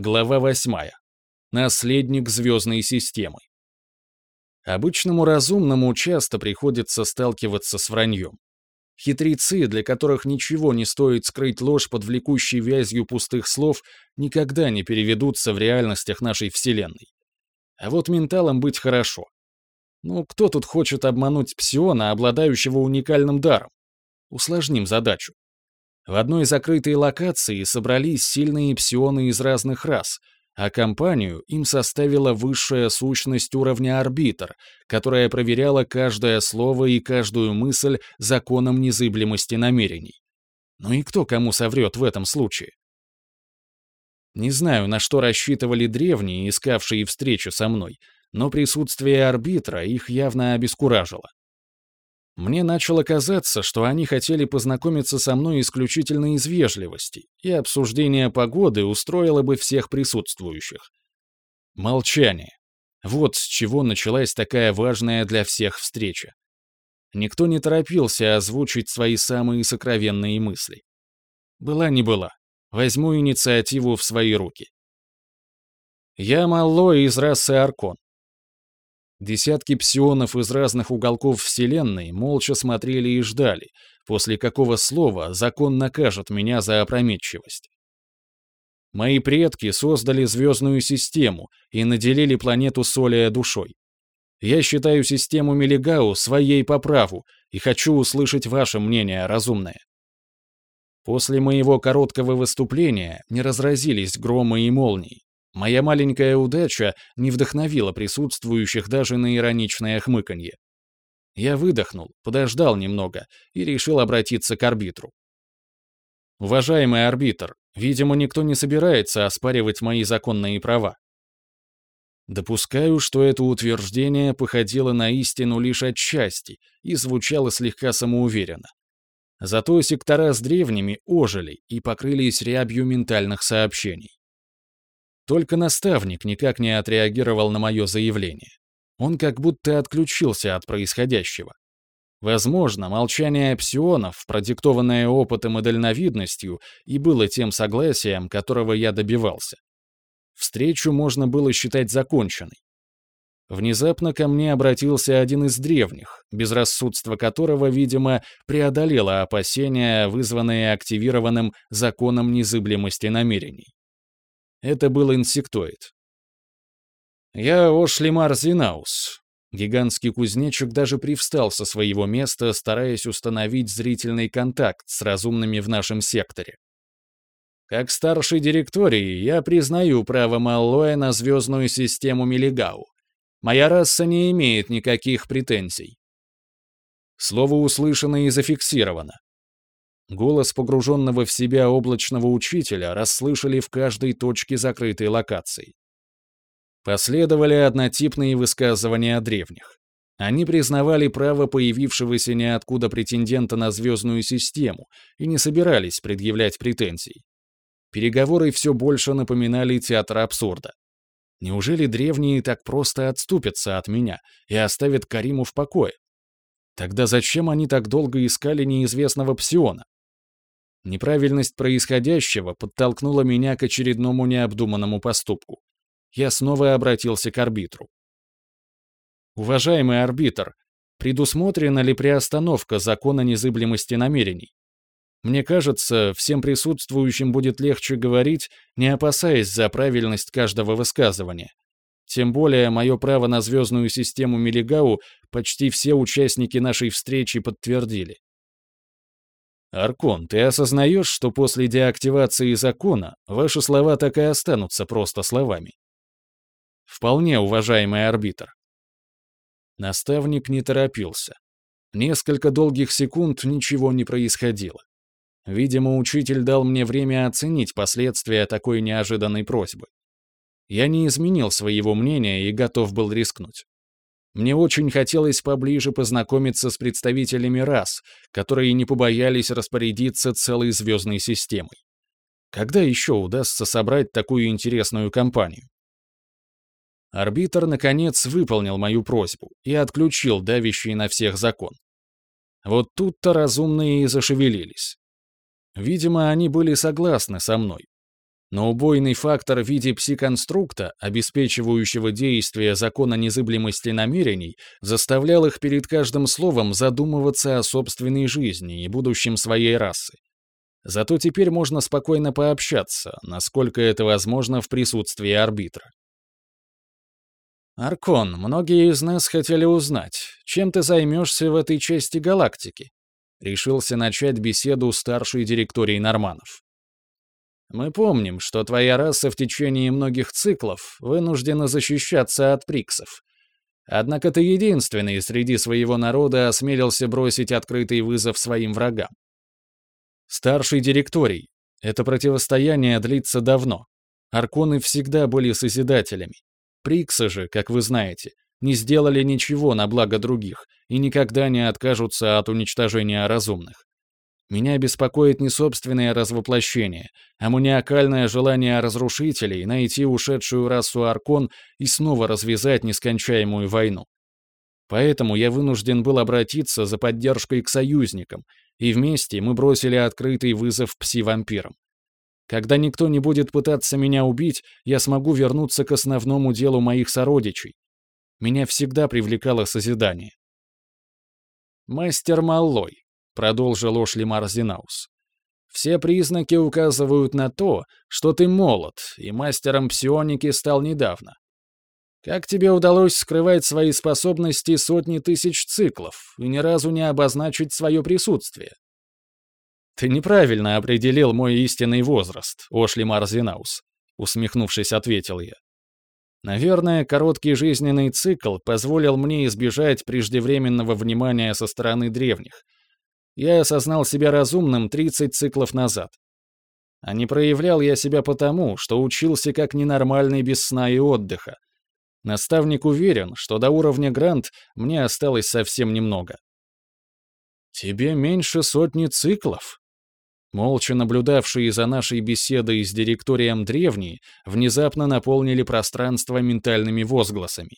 Глава 8. Наследник звездной системы. Обычному разумному часто приходится сталкиваться с враньем. Хитрецы, для которых ничего не стоит скрыть ложь под влекущей вязью пустых слов, никогда не переведутся в реальностях нашей Вселенной. А вот менталам быть хорошо. Ну, кто тут хочет обмануть псиона, обладающего уникальным даром? Усложним задачу. В одной закрытой локации собрались сильные псионы из разных рас, а компанию им составила высшая сущность уровня арбитр, которая проверяла каждое слово и каждую мысль законом незыблемости намерений. Ну и кто кому соврет в этом случае? Не знаю, на что рассчитывали древние, искавшие встречу со мной, но присутствие арбитра их явно обескуражило. Мне начало казаться, что они хотели познакомиться со мной исключительно из вежливости, и обсуждение погоды устроило бы всех присутствующих. Молчание. Вот с чего началась такая важная для всех встреча. Никто не торопился озвучить свои самые сокровенные мысли. Была не была. Возьму инициативу в свои руки. Я Малло из расы Аркон. Десятки псионов из разных уголков Вселенной молча смотрели и ждали, после какого слова закон накажет меня за опрометчивость. Мои предки создали звездную систему и наделили планету Солия душой. Я считаю систему Мелигау своей по праву и хочу услышать ваше мнение разумное. После моего короткого выступления не разразились громы и молнии. Моя маленькая удача не вдохновила присутствующих даже на ироничное хмыканье. Я выдохнул, подождал немного и решил обратиться к арбитру. «Уважаемый арбитр, видимо, никто не собирается оспаривать мои законные права. Допускаю, что это утверждение походило на истину лишь отчасти и звучало слегка самоуверенно. Зато сектора с древними ожили и покрылись рябью ментальных сообщений. Только наставник никак не отреагировал на мое заявление. Он как будто отключился от происходящего. Возможно, молчание псионов, продиктованное опытом и дальновидностью, и было тем согласием, которого я добивался. Встречу можно было считать законченной. Внезапно ко мне обратился один из древних, безрассудство которого, видимо, преодолело опасения, вызванные активированным законом незыблемости намерений. Это был инсектоид. «Я Ошлимар Зинаус». Гигантский кузнечик даже привстал со своего места, стараясь установить зрительный контакт с разумными в нашем секторе. Как старший директории, я признаю право Маллоя на звездную систему Мелигау. Моя раса не имеет никаких претензий. Слово услышано и зафиксировано. Голос погруженного в себя облачного учителя расслышали в каждой точке закрытой локации. Последовали однотипные высказывания древних. Они признавали право появившегося ниоткуда претендента на звездную систему и не собирались предъявлять претензий. Переговоры все больше напоминали театр абсурда. Неужели древние так просто отступятся от меня и оставят Кариму в покое? Тогда зачем они так долго искали неизвестного псиона? Неправильность происходящего подтолкнула меня к очередному необдуманному поступку. Я снова обратился к арбитру. «Уважаемый арбитр, предусмотрена ли приостановка закона незыблемости намерений? Мне кажется, всем присутствующим будет легче говорить, не опасаясь за правильность каждого высказывания. Тем более, мое право на звездную систему Мелигау почти все участники нашей встречи подтвердили. «Аркон, ты осознаешь, что после деактивации закона ваши слова так и останутся просто словами?» «Вполне, уважаемый арбитр». Наставник не торопился. Несколько долгих секунд ничего не происходило. Видимо, учитель дал мне время оценить последствия такой неожиданной просьбы. Я не изменил своего мнения и готов был рискнуть. Мне очень хотелось поближе познакомиться с представителями рас, которые не побоялись распорядиться целой звездной системой. Когда еще удастся собрать такую интересную компанию? Арбитр, наконец, выполнил мою просьбу и отключил давящий на всех закон. Вот тут-то разумные и зашевелились. Видимо, они были согласны со мной. Но убойный фактор в виде пси-конструкта, обеспечивающего действие закона незыблемости намерений, заставлял их перед каждым словом задумываться о собственной жизни и будущем своей расы. Зато теперь можно спокойно пообщаться, насколько это возможно в присутствии арбитра. «Аркон, многие из нас хотели узнать, чем ты займешься в этой части галактики?» Решился начать беседу старший директорий Норманов. Мы помним, что твоя раса в течение многих циклов вынуждена защищаться от приксов. Однако ты единственный среди своего народа осмелился бросить открытый вызов своим врагам. Старший директорий. Это противостояние длится давно. Арконы всегда были созидателями. Приксы же, как вы знаете, не сделали ничего на благо других и никогда не откажутся от уничтожения разумных. Меня беспокоит не собственное развоплощение, а маниакальное желание разрушителей найти ушедшую расу Аркон и снова развязать нескончаемую войну. Поэтому я вынужден был обратиться за поддержкой к союзникам, и вместе мы бросили открытый вызов пси-вампирам. Когда никто не будет пытаться меня убить, я смогу вернуться к основному делу моих сородичей. Меня всегда привлекало созидание. Мастер Маллой продолжил Ошли Марзинаус. Все признаки указывают на то, что ты молод, и мастером псионики стал недавно. Как тебе удалось скрывать свои способности сотни тысяч циклов и ни разу не обозначить свое присутствие? Ты неправильно определил мой истинный возраст, Ошли Марзинаус, усмехнувшись, ответил я. Наверное, короткий жизненный цикл позволил мне избежать преждевременного внимания со стороны древних — я осознал себя разумным 30 циклов назад. А не проявлял я себя потому, что учился как ненормальный без сна и отдыха. Наставник уверен, что до уровня Грант мне осталось совсем немного. «Тебе меньше сотни циклов?» Молча наблюдавшие за нашей беседой с директорием древние внезапно наполнили пространство ментальными возгласами.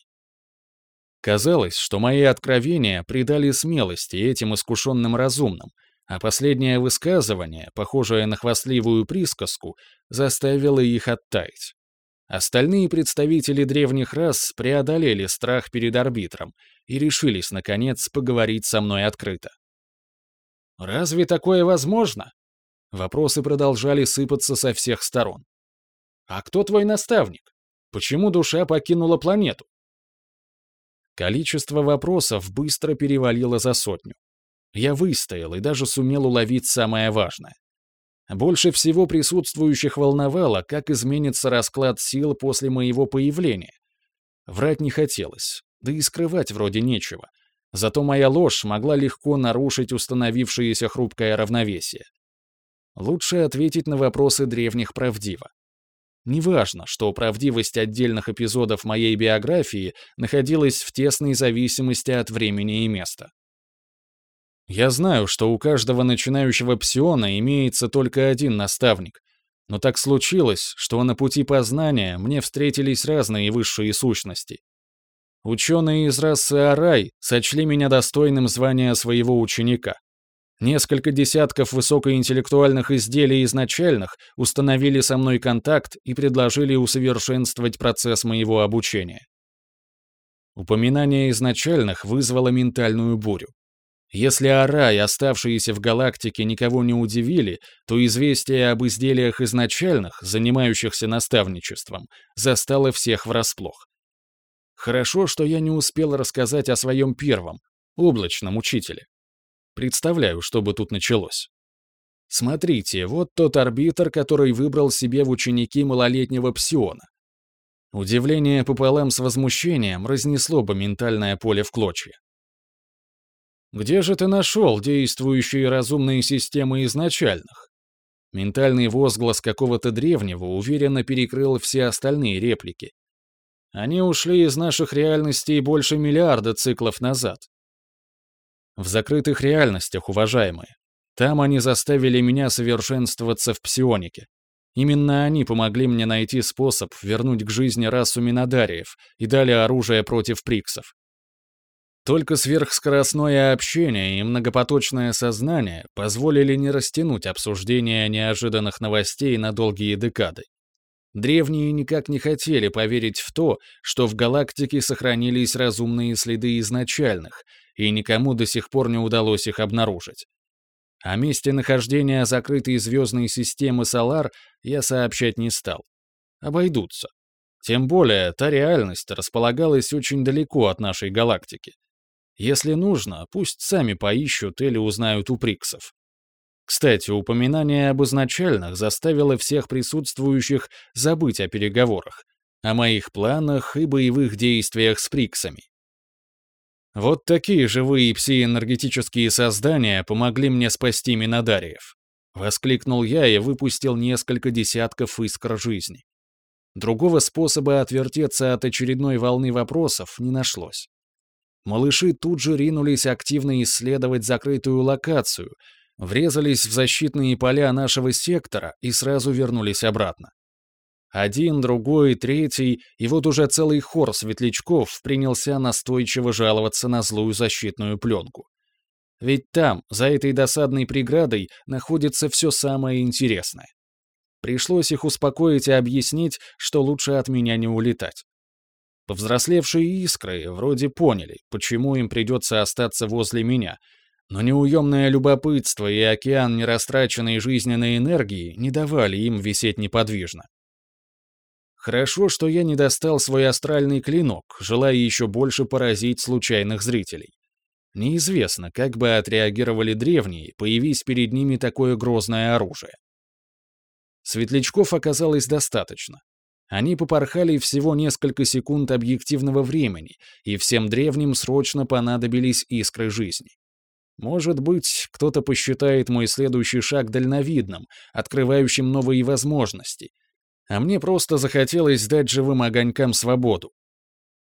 Казалось, что мои откровения придали смелости этим искушенным разумным, а последнее высказывание, похожее на хвастливую присказку, заставило их оттаять. Остальные представители древних рас преодолели страх перед арбитром и решились, наконец, поговорить со мной открыто. «Разве такое возможно?» Вопросы продолжали сыпаться со всех сторон. «А кто твой наставник? Почему душа покинула планету? Количество вопросов быстро перевалило за сотню. Я выстоял и даже сумел уловить самое важное. Больше всего присутствующих волновало, как изменится расклад сил после моего появления. Врать не хотелось, да и скрывать вроде нечего. Зато моя ложь могла легко нарушить установившееся хрупкое равновесие. Лучше ответить на вопросы древних правдиво. Неважно, что правдивость отдельных эпизодов моей биографии находилась в тесной зависимости от времени и места. Я знаю, что у каждого начинающего псиона имеется только один наставник, но так случилось, что на пути познания мне встретились разные высшие сущности. Ученые из расы Арай сочли меня достойным звания своего ученика. Несколько десятков высокоинтеллектуальных изделий изначальных установили со мной контакт и предложили усовершенствовать процесс моего обучения. Упоминание изначальных вызвало ментальную бурю. Если Ара и оставшиеся в галактике никого не удивили, то известие об изделиях изначальных, занимающихся наставничеством, застало всех врасплох. Хорошо, что я не успел рассказать о своем первом, облачном учителе. Представляю, что бы тут началось. Смотрите, вот тот арбитр, который выбрал себе в ученики малолетнего псиона. Удивление пополам с возмущением разнесло бы ментальное поле в клочья. «Где же ты нашел действующие разумные системы изначальных?» Ментальный возглас какого-то древнего уверенно перекрыл все остальные реплики. Они ушли из наших реальностей больше миллиарда циклов назад. В закрытых реальностях, уважаемые. Там они заставили меня совершенствоваться в псионике. Именно они помогли мне найти способ вернуть к жизни расу Минодариев и дали оружие против приксов. Только сверхскоростное общение и многопоточное сознание позволили не растянуть обсуждение неожиданных новостей на долгие декады. Древние никак не хотели поверить в то, что в галактике сохранились разумные следы изначальных, и никому до сих пор не удалось их обнаружить. О месте нахождения закрытой звездной системы Солар я сообщать не стал. Обойдутся. Тем более, та реальность располагалась очень далеко от нашей галактики. Если нужно, пусть сами поищут или узнают у Приксов. Кстати, упоминание об изначальных заставило всех присутствующих забыть о переговорах, о моих планах и боевых действиях с Приксами. Вот такие живые псиэнергетические создания помогли мне спасти Минодариев. Воскликнул я и выпустил несколько десятков искр жизни. Другого способа отвертеться от очередной волны вопросов не нашлось. Малыши тут же ринулись активно исследовать закрытую локацию, врезались в защитные поля нашего сектора и сразу вернулись обратно. Один, другой, третий, и вот уже целый хор светлячков принялся настойчиво жаловаться на злую защитную пленку. Ведь там, за этой досадной преградой, находится все самое интересное. Пришлось их успокоить и объяснить, что лучше от меня не улетать. Повзрослевшие искры вроде поняли, почему им придется остаться возле меня, но неуемное любопытство и океан нерастраченной жизненной энергии не давали им висеть неподвижно. Хорошо, что я не достал свой астральный клинок, желая еще больше поразить случайных зрителей. Неизвестно, как бы отреагировали древние, появись перед ними такое грозное оружие. Светлячков оказалось достаточно. Они попорхали всего несколько секунд объективного времени, и всем древним срочно понадобились искры жизни. Может быть, кто-то посчитает мой следующий шаг дальновидным, открывающим новые возможности, а мне просто захотелось дать живым огонькам свободу.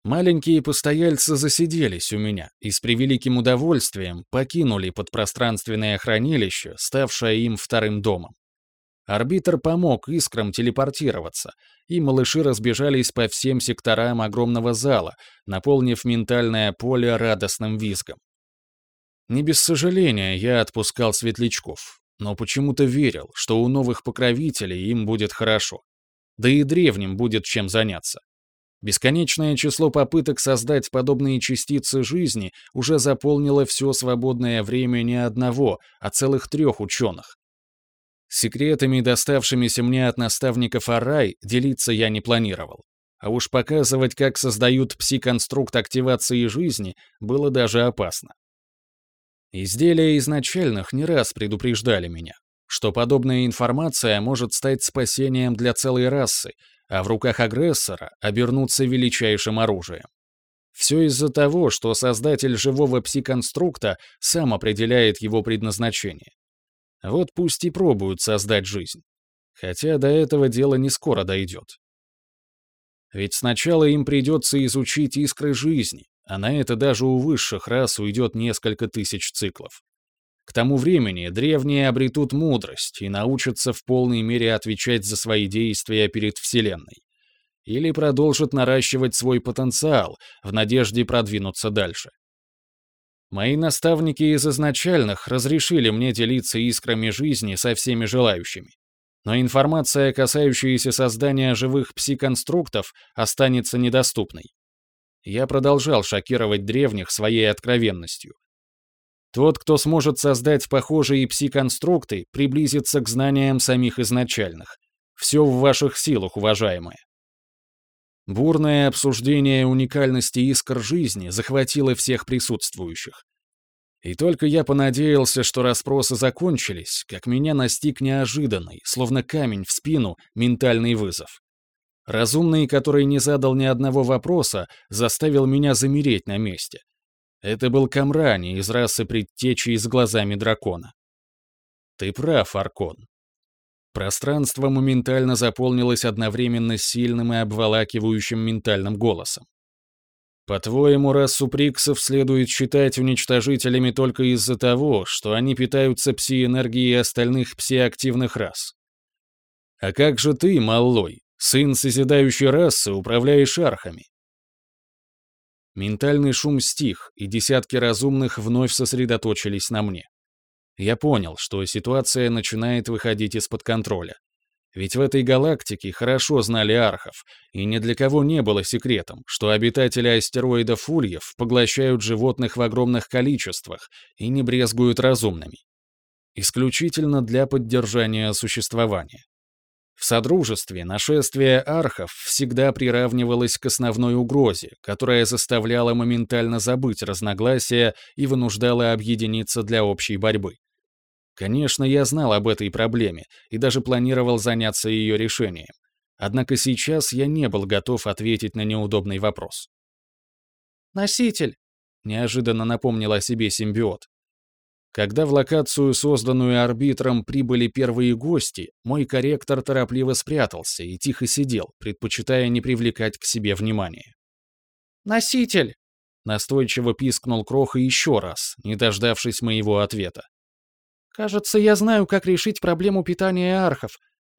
Маленькие постояльцы засиделись у меня и с превеликим удовольствием покинули подпространственное хранилище, ставшее им вторым домом. Арбитр помог искрам телепортироваться, и малыши разбежались по всем секторам огромного зала, наполнив ментальное поле радостным визгом. Не без сожаления я отпускал светлячков, но почему-то верил, что у новых покровителей им будет хорошо да и древним будет чем заняться. Бесконечное число попыток создать подобные частицы жизни уже заполнило все свободное время не одного, а целых трех ученых. Секретами, доставшимися мне от наставников Арай, делиться я не планировал. А уж показывать, как создают пси-конструкт активации жизни, было даже опасно. Изделия изначальных не раз предупреждали меня что подобная информация может стать спасением для целой расы, а в руках агрессора обернуться величайшим оружием. Все из-за того, что создатель живого пси-конструкта сам определяет его предназначение. Вот пусть и пробуют создать жизнь. Хотя до этого дело не скоро дойдет. Ведь сначала им придется изучить искры жизни, а на это даже у высших рас уйдет несколько тысяч циклов. К тому времени древние обретут мудрость и научатся в полной мере отвечать за свои действия перед Вселенной. Или продолжат наращивать свой потенциал в надежде продвинуться дальше. Мои наставники из изначальных разрешили мне делиться искрами жизни со всеми желающими. Но информация, касающаяся создания живых пси-конструктов, останется недоступной. Я продолжал шокировать древних своей откровенностью, тот, кто сможет создать похожие пси-конструкты, приблизится к знаниям самих изначальных. Все в ваших силах, уважаемые. Бурное обсуждение уникальности искр жизни захватило всех присутствующих. И только я понадеялся, что расспросы закончились, как меня настиг неожиданный, словно камень в спину, ментальный вызов. Разумный, который не задал ни одного вопроса, заставил меня замереть на месте. Это был Камрани из расы предтечи с глазами дракона. Ты прав, Аркон. Пространство моментально заполнилось одновременно сильным и обволакивающим ментальным голосом. По-твоему, расу Приксов следует считать уничтожителями только из-за того, что они питаются пси-энергией остальных пси-активных рас? А как же ты, Маллой, сын созидающей расы, управляешь архами? Ментальный шум стих, и десятки разумных вновь сосредоточились на мне. Я понял, что ситуация начинает выходить из-под контроля. Ведь в этой галактике хорошо знали архов, и ни для кого не было секретом, что обитатели астероидов Ульев поглощают животных в огромных количествах и не брезгуют разумными. Исключительно для поддержания существования. В Содружестве нашествие архов всегда приравнивалось к основной угрозе, которая заставляла моментально забыть разногласия и вынуждала объединиться для общей борьбы. Конечно, я знал об этой проблеме и даже планировал заняться ее решением. Однако сейчас я не был готов ответить на неудобный вопрос. «Носитель!» — неожиданно напомнил о себе симбиот. Когда в локацию, созданную арбитром, прибыли первые гости, мой корректор торопливо спрятался и тихо сидел, предпочитая не привлекать к себе внимания. «Носитель!» — настойчиво пискнул Кроха еще раз, не дождавшись моего ответа. «Кажется, я знаю, как решить проблему питания архов.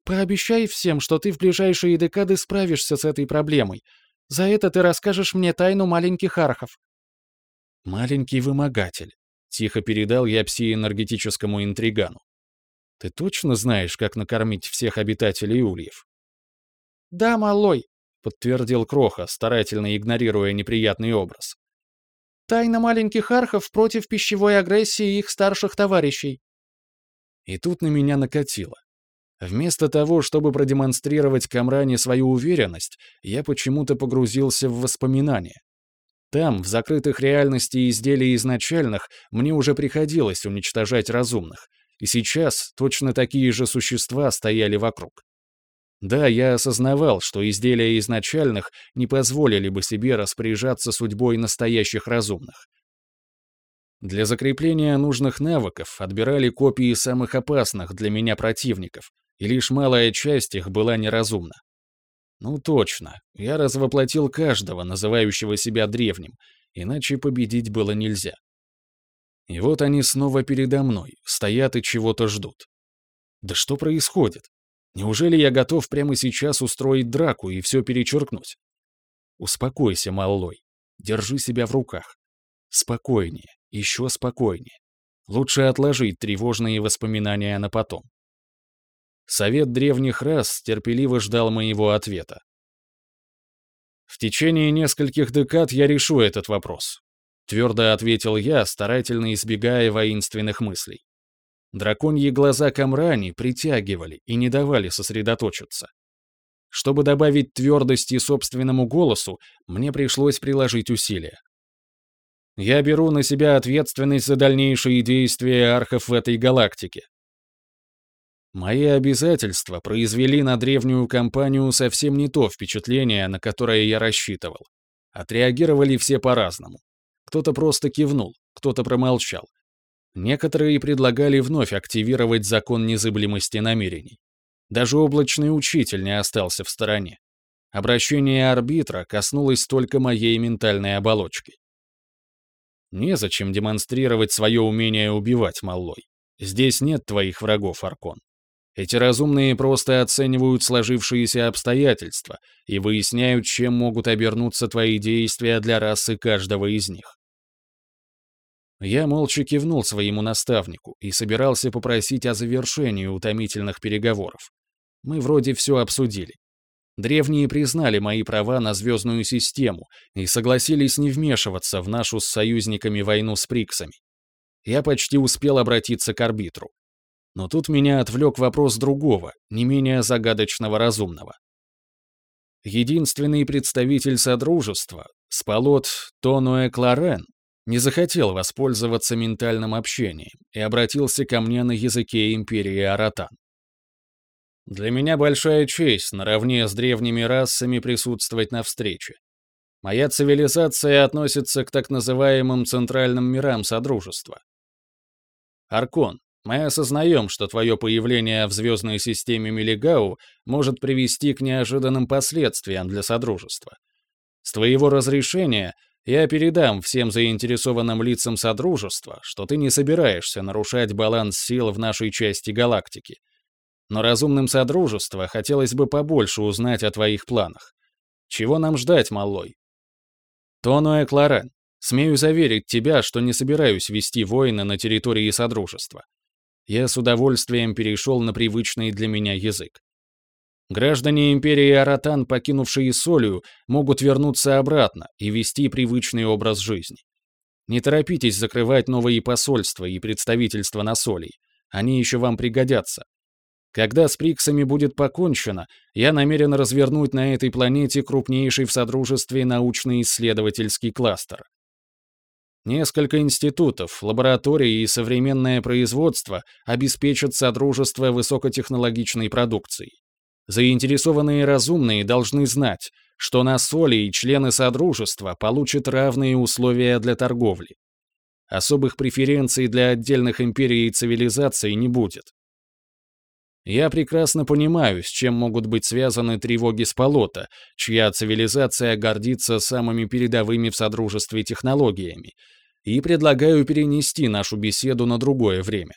Пообещай всем, что ты в ближайшие декады справишься с этой проблемой. За это ты расскажешь мне тайну маленьких архов». «Маленький вымогатель. Тихо передал я пси-энергетическому интригану. «Ты точно знаешь, как накормить всех обитателей ульев?» «Да, малой», — подтвердил Кроха, старательно игнорируя неприятный образ. «Тайна маленьких архов против пищевой агрессии их старших товарищей». И тут на меня накатило. Вместо того, чтобы продемонстрировать Камране свою уверенность, я почему-то погрузился в воспоминания. Там, в закрытых реальности изделий изначальных, мне уже приходилось уничтожать разумных, и сейчас точно такие же существа стояли вокруг. Да, я осознавал, что изделия изначальных не позволили бы себе распоряжаться судьбой настоящих разумных. Для закрепления нужных навыков отбирали копии самых опасных для меня противников, и лишь малая часть их была неразумна. Ну точно, я развоплотил каждого, называющего себя древним, иначе победить было нельзя. И вот они снова передо мной, стоят и чего-то ждут. Да что происходит? Неужели я готов прямо сейчас устроить драку и все перечеркнуть? Успокойся, малой. Держи себя в руках. Спокойнее, еще спокойнее. Лучше отложить тревожные воспоминания на потом. Совет древних рас терпеливо ждал моего ответа. «В течение нескольких декад я решу этот вопрос», — твердо ответил я, старательно избегая воинственных мыслей. Драконьи глаза Камрани притягивали и не давали сосредоточиться. Чтобы добавить твердости собственному голосу, мне пришлось приложить усилия. Я беру на себя ответственность за дальнейшие действия архов в этой галактике. Мои обязательства произвели на древнюю компанию совсем не то впечатление, на которое я рассчитывал. Отреагировали все по-разному. Кто-то просто кивнул, кто-то промолчал. Некоторые предлагали вновь активировать закон незыблемости намерений. Даже облачный учитель не остался в стороне. Обращение арбитра коснулось только моей ментальной оболочки. Незачем демонстрировать свое умение убивать, малой. Здесь нет твоих врагов, Аркон. Эти разумные просто оценивают сложившиеся обстоятельства и выясняют, чем могут обернуться твои действия для расы каждого из них. Я молча кивнул своему наставнику и собирался попросить о завершении утомительных переговоров. Мы вроде все обсудили. Древние признали мои права на звездную систему и согласились не вмешиваться в нашу с союзниками войну с Приксами. Я почти успел обратиться к арбитру. Но тут меня отвлек вопрос другого, не менее загадочного разумного. Единственный представитель Содружества, Спалот Тонуэ Кларен, не захотел воспользоваться ментальным общением и обратился ко мне на языке Империи Аратан. Для меня большая честь наравне с древними расами присутствовать на встрече. Моя цивилизация относится к так называемым центральным мирам Содружества. Аркон, мы осознаем, что твое появление в звездной системе Мелигау может привести к неожиданным последствиям для Содружества. С твоего разрешения я передам всем заинтересованным лицам Содружества, что ты не собираешься нарушать баланс сил в нашей части галактики. Но разумным Содружества хотелось бы побольше узнать о твоих планах. Чего нам ждать, малой? Тонуэ Кларен, смею заверить тебя, что не собираюсь вести войны на территории Содружества я с удовольствием перешел на привычный для меня язык. Граждане Империи Аратан, покинувшие Солию, могут вернуться обратно и вести привычный образ жизни. Не торопитесь закрывать новые посольства и представительства на Солей. Они еще вам пригодятся. Когда с Приксами будет покончено, я намерен развернуть на этой планете крупнейший в Содружестве научно-исследовательский кластер. Несколько институтов, лабораторий и современное производство обеспечат Содружество высокотехнологичной продукцией. Заинтересованные разумные должны знать, что на соли и члены Содружества получат равные условия для торговли. Особых преференций для отдельных империй и цивилизаций не будет. Я прекрасно понимаю, с чем могут быть связаны тревоги с полота, чья цивилизация гордится самыми передовыми в Содружестве технологиями, и предлагаю перенести нашу беседу на другое время.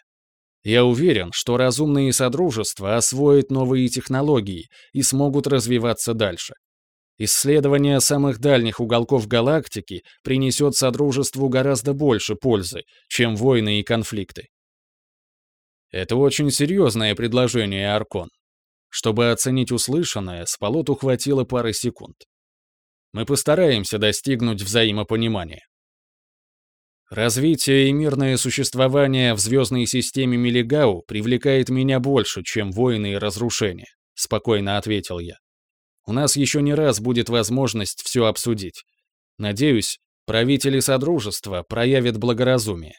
Я уверен, что разумные содружества освоят новые технологии и смогут развиваться дальше. Исследование самых дальних уголков галактики принесет Содружеству гораздо больше пользы, чем войны и конфликты. Это очень серьезное предложение, Аркон. Чтобы оценить услышанное, Спалоту хватило пары секунд. Мы постараемся достигнуть взаимопонимания. Развитие и мирное существование в звездной системе Мелигау привлекает меня больше, чем войны и разрушения, спокойно ответил я. У нас еще не раз будет возможность все обсудить. Надеюсь, правители Содружества проявят благоразумие.